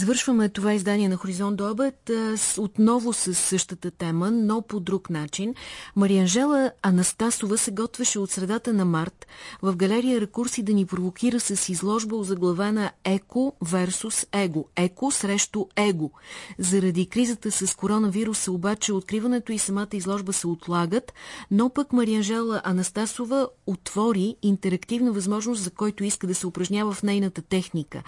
Завършваме това издание на Хоризонт до обед отново с същата тема, но по друг начин. Марианжела Анастасова се готвеше от средата на март в галерия Рекурси да ни провокира с изложба озаглавена Еко versus Его. Еко срещу Его. Заради кризата с коронавируса обаче откриването и самата изложба се отлагат, но пък Марианжела Анастасова отвори интерактивна възможност, за който иска да се упражнява в нейната техника.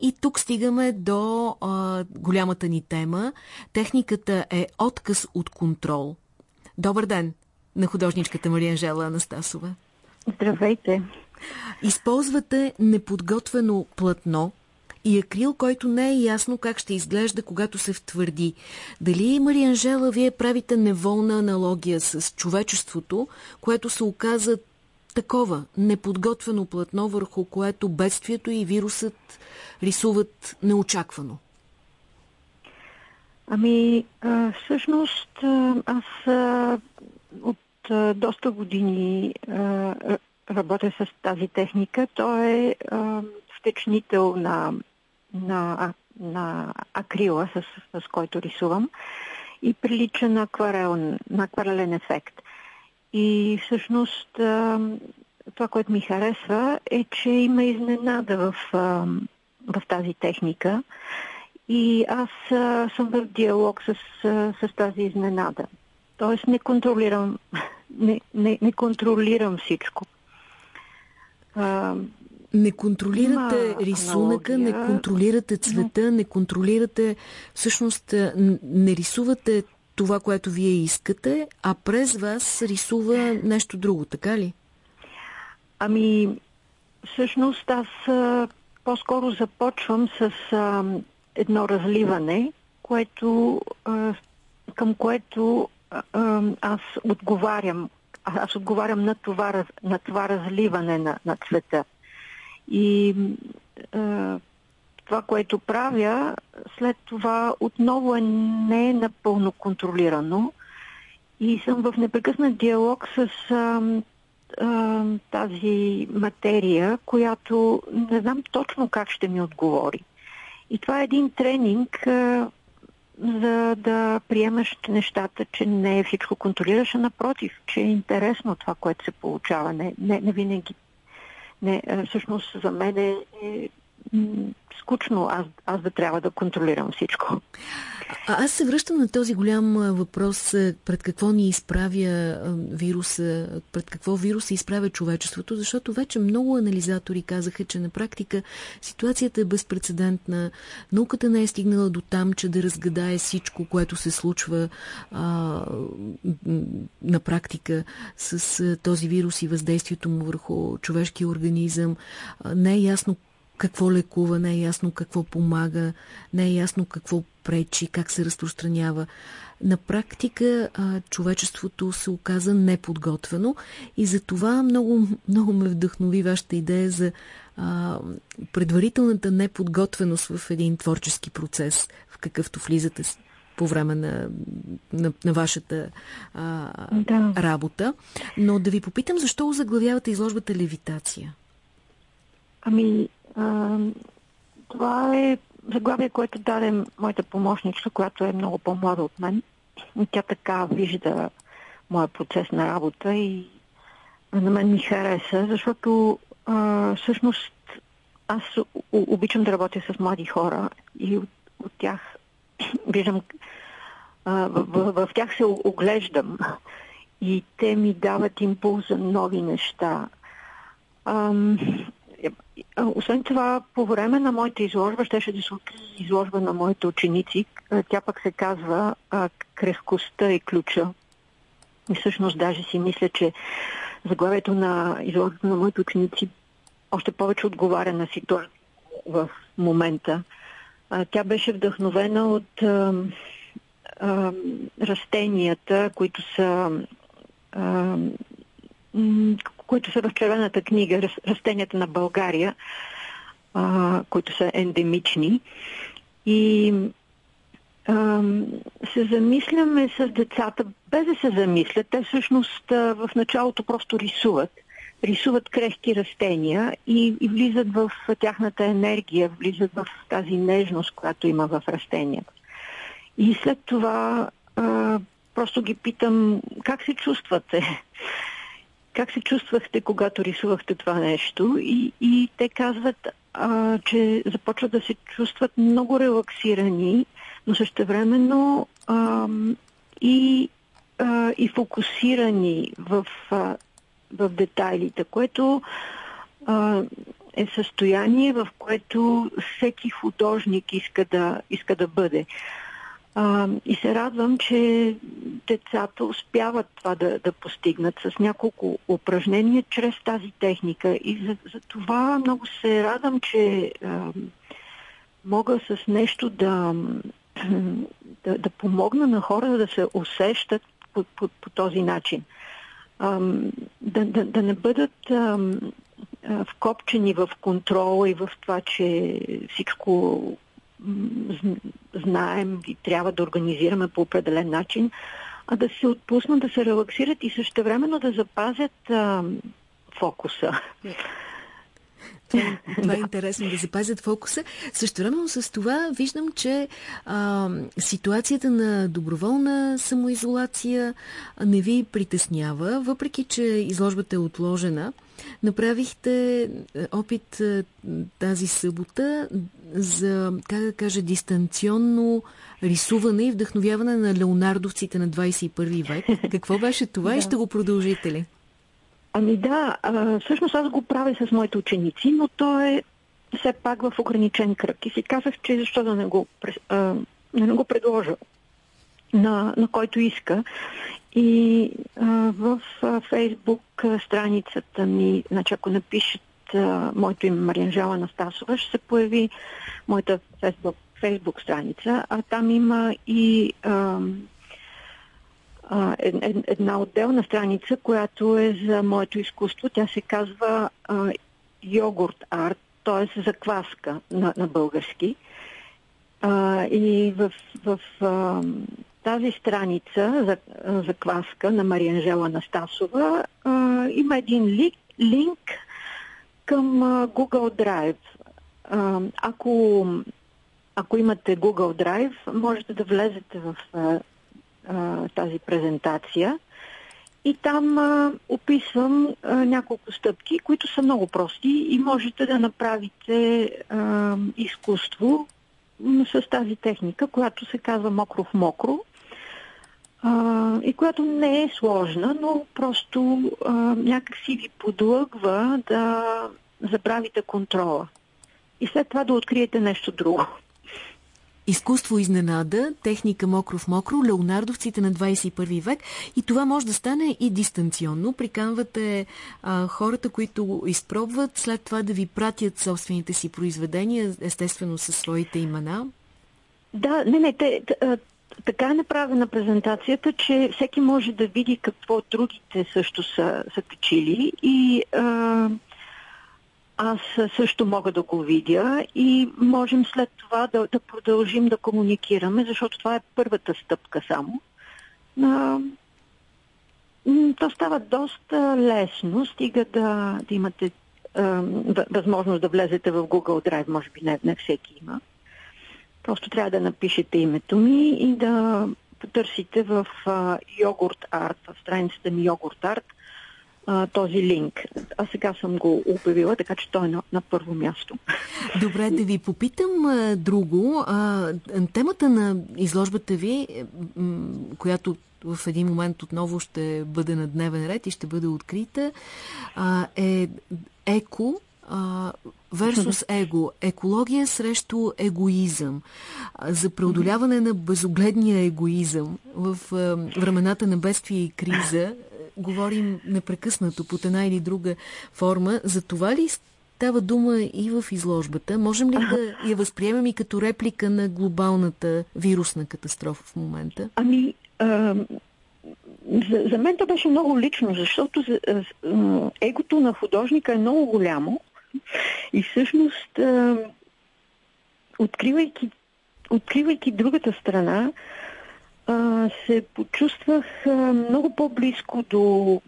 И тук стигаме до а, голямата ни тема. Техниката е отказ от контрол. Добър ден на художничката Мария Анжела Анастасова. Здравейте. Използвате неподготвено платно и акрил, който не е ясно как ще изглежда, когато се втвърди. Дали, Мария Анжела, вие правите неволна аналогия с човечеството, което се оказа такова неподготвено платно, върху което бедствието и вирусът рисуват неочаквано? Ами, а, всъщност, аз а, от а, доста години а, работя с тази техника. Той е а, втечнител на, на, на акрила, с, с който рисувам и прилича на, акварел, на акварелен ефект. И всъщност това, което ми харесва е, че има изненада в, в тази техника и аз съм в диалог с, с тази изненада. Тоест не контролирам, не, не, не контролирам всичко. Не контролирате рисунъка, аналогия. не контролирате цвета, не контролирате, всъщност не рисувате това, което вие искате, а през вас рисува нещо друго, така ли? Ами, всъщност аз по-скоро започвам с а, едно разливане, което, а, към което а, аз отговарям. Аз отговарям на това, на това разливане на, на цвета. И а, това, което правя, след това отново е, не напълно контролирано и съм в непрекъснат диалог с а, а, тази материя, която не знам точно как ще ми отговори. И това е един тренинг а, за да приемаш нещата, че не е всичко контролираш, а напротив, че е интересно това, което се получава. Не, не, не винаги. Не, всъщност за мен е, е скучно аз, аз да трябва да контролирам всичко. А, аз се връщам на този голям въпрос, пред какво ни изправя вируса, пред какво вирус се изправя човечеството, защото вече много анализатори казаха, че на практика ситуацията е безпредседентна. Науката не е стигнала до там, че да разгадае всичко, което се случва а, на практика с този вирус и въздействието му върху човешкия организъм. Не е ясно какво лекува, не е ясно какво помага, не е ясно какво пречи, как се разпространява. На практика а, човечеството се оказа неподготвено и за това много, много ме вдъхнови вашата идея за а, предварителната неподготвеност в един творчески процес, в какъвто влизате по време на, на, на вашата а, да. работа. Но да ви попитам, защо заглавявате изложбата Левитация? Ами, а, това е заглавие, което даде моята помощничка, която е много по-млада от мен. И тя така вижда моя процес на работа и на мен ми хареса, защото а, всъщност аз обичам да работя с млади хора и от, от тях виждам, в, в, в тях се оглеждам и те ми дават импулс за нови неща. А, освен това, по време на моята изложба, щеше да се изложба на моите ученици. Тя пък се казва Крехкостта е ключа. И всъщност даже си мисля, че заглавието на изложбата на моите ученици още повече отговаря на ситуация в момента. Тя беше вдъхновена от растенията, които са които са в червената книга Растенията на България, а, които са ендемични. И а, се замисляме с децата, без да се замислят. Те всъщност а, в началото просто рисуват. рисуват крехки растения и, и влизат в тяхната енергия, влизат в тази нежност, която има в растенията. И след това а, просто ги питам как се чувствате. Как се чувствахте, когато рисувахте това нещо? И, и те казват, а, че започват да се чувстват много релаксирани, но същевременно а, и, а, и фокусирани в, а, в детайлите, което а, е състояние, в което всеки художник иска да, иска да бъде. А, и се радвам, че децата успяват това да, да постигнат с няколко упражнения чрез тази техника. И за, за това много се радвам, че а, мога с нещо да, да, да помогна на хората да се усещат по, по, по този начин. А, да, да, да не бъдат а, вкопчени в контрола и в това, че всичко знаем и трябва да организираме по определен начин, а да се отпуснат, да се релаксират и също времено да запазят а, фокуса. Това, това е интересно да запазят фокуса. Също времено с това виждам, че а, ситуацията на доброволна самоизолация не ви притеснява, въпреки че изложбата е отложена. Направихте опит тази събота за, как да кажа, дистанционно рисуване и вдъхновяване на леонардовците на 21 век. Какво беше това да. и ще го продължите ли? Ами да, а, всъщност аз го правя с моите ученици, но то е все пак в ограничен кръг. И си казах, че защо да не го, а, да не го предложа на, на който иска. И а, в а, Фейсбук страницата ми, значи ако напишат а, моето име Марианжела Настасова, ще се появи моята Фейсбук, Фейсбук страница, а там има и а, а, една отделна страница, която е за моето изкуство. Тя се казва а, йогурт арт, т.е. закваска на, на български. А, и в, в а, тази страница за закваска на Мария Анжела Настасова а, има един лик, линк към а, Google Drive. А, ако, ако имате Google Drive, можете да влезете в а, тази презентация. И там а, описвам а, няколко стъпки, които са много прости и можете да направите а, изкуство с тази техника, която се казва мокро в мокро а, и която не е сложна, но просто а, някак си ви подлъгва да забравите контрола и след това да откриете нещо друго. Изкуство изненада, техника мокро в мокро, леонардовците на 21 век и това може да стане и дистанционно. Приканвате а, хората, които изпробват, след това да ви пратят собствените си произведения, естествено със своите имена. Да, не, не, те, така е направена презентацията, че всеки може да види какво другите също са, са качили и а, аз също мога да го видя и можем след това да, да продължим да комуникираме, защото това е първата стъпка само. А, то става доста лесно, стига да, да имате а, възможност да влезете в Google Drive, може би не, не всеки има. Просто трябва да напишете името ми и да потърсите в а, Йогурт Арт, в страницата ми Йогурт Арт, а, този линк. А сега съм го обявила, така че той е на, на първо място. Добре, да ви попитам а, друго. А, темата на изложбата ви, която в един момент отново ще бъде на дневен ред и ще бъде открита, а, е еко versus его. Екология срещу егоизъм. За преодоляване на безогледния егоизъм в времената на бедствие и криза говорим непрекъснато под една или друга форма. За това ли става дума и в изложбата? Можем ли да я възприемем и като реплика на глобалната вирусна катастрофа в момента? Ами, а, за, за мен това беше много лично, защото за, а, егото на художника е много голямо и всъщност, а, откривайки, откривайки другата страна, а, се почувствах а, много по-близко до,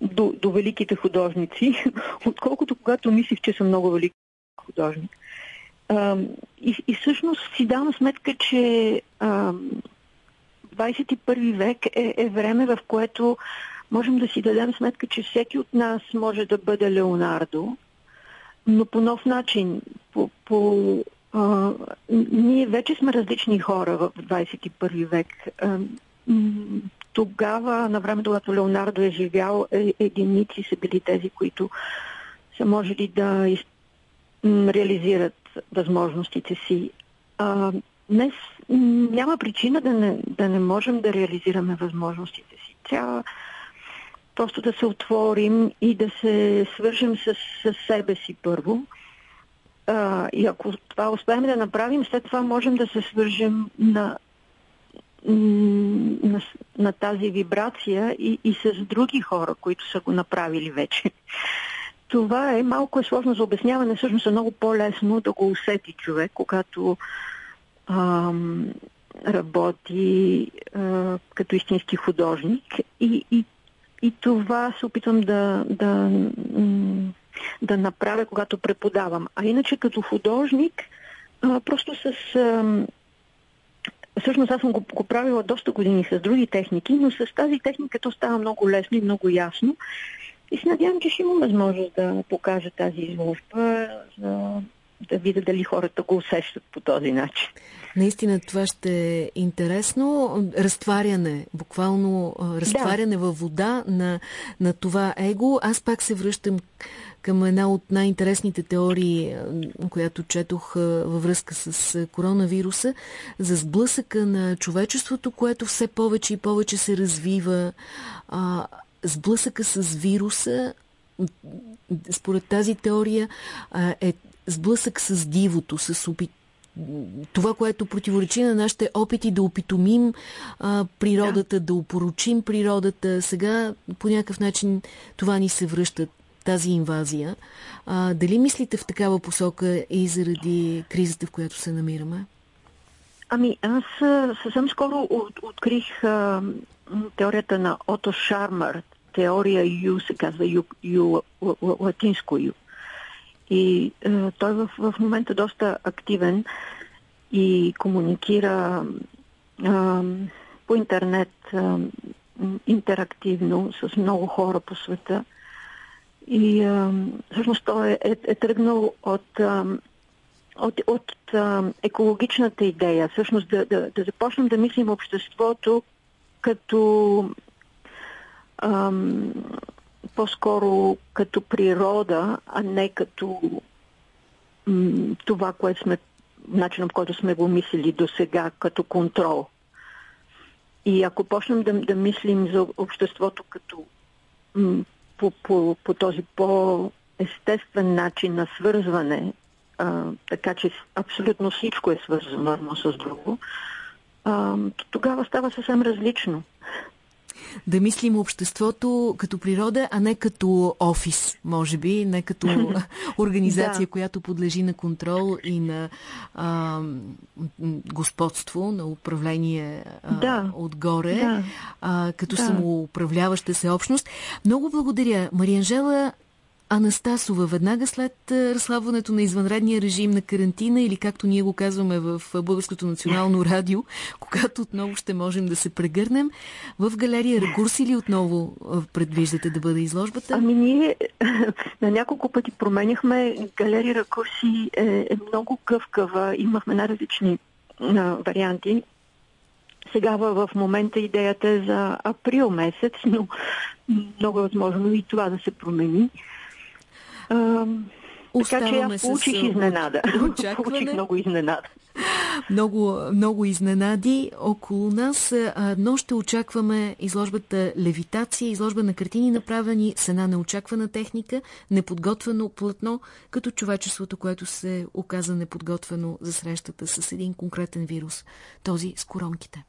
до, до великите художници, отколкото когато мислих, че съм много велик художник. А, и, и всъщност си давам сметка, че а, 21 век е, е време, в което можем да си дадем сметка, че всеки от нас може да бъде Леонардо, но по нов начин. По, по, ние вече сме различни хора в 21 век. А, тогава, на времето, когато Леонардо е живял, е, единици са били тези, които са можели да из, реализират възможностите си. А, днес няма причина да не, да не можем да реализираме възможностите си. Трябва просто да се отворим и да се свържем с, с себе си първо. А, и ако това успеем да направим, след това можем да се свържем на, на, на тази вибрация и, и с други хора, които са го направили вече. Това е малко е сложно за обясняване, всъщност е много по-лесно да го усети човек, когато ам, работи а, като истински художник и, и, и това се опитвам да, да, да направя, когато преподавам. А иначе като художник, а, просто с... А, Всъщност аз съм го, го правила доста години с други техники, но с тази техника то става много лесно и много ясно. И се надявам, че ще имам възможност да покажа тази изложба, за да видя дали хората го усещат по този начин. Наистина това ще е интересно. Разтваряне, буквално разтваряне да. във вода на, на това его. Аз пак се връщам към една от най-интересните теории, която четох във връзка с коронавируса, за сблъсъка на човечеството, което все повече и повече се развива. А, сблъсъка с вируса, според тази теория, е сблъсък с дивото, с опит това, което противоречи на нашите опити да опитомим а, природата, да. да опоручим природата. Сега по някакъв начин това ни се връща, тази инвазия. А, дали мислите в такава посока и заради кризата, в която се намираме? Ами, аз съвсем скоро от, открих а, теорията на Ото Шармър. Теория Ю се казва Ю, ю латинско Ю. И а, той в, в момента доста активен и комуникира а, по интернет а, интерактивно с много хора по света. И а, всъщност той е, е, е тръгнал от, а, от, от а, екологичната идея, всъщност да, да, да започнем да мислим обществото като по-скоро като природа, а не като това, което сме, начинът, който сме го мислили до сега, като контрол. И ако почнем да, да мислим за обществото като по, по, по този по-естествен начин на свързване, а, така че абсолютно всичко е свързано с друго, а, тогава става съвсем различно да мислим обществото като природа, а не като офис, може би, не като организация, да. която подлежи на контрол и на а, господство, на управление а, да. отгоре, да. А, като да. самоуправляваща се общност. Много благодаря. Марианжела Анастасова, веднага след разслабването на извънредния режим на карантина или както ние го казваме в Българското национално радио, когато отново ще можем да се прегърнем, в галерия Рекурс или отново предвиждате да бъде изложбата? Ами ние на няколко пъти променяхме. Галерия Рекурси е, е много гъвкава. Имахме най-различни варианти. Сега в момента идеята е за април месец, но много е възможно и това да се промени. Оставаме така че аз получих с... изненада. получих много изненада. Много, много изненади около нас, но ще очакваме изложбата Левитация, изложба на картини направени с една неочаквана техника, неподготвено плътно, като човечеството, което се оказа неподготвено за срещата с един конкретен вирус, този с коронките.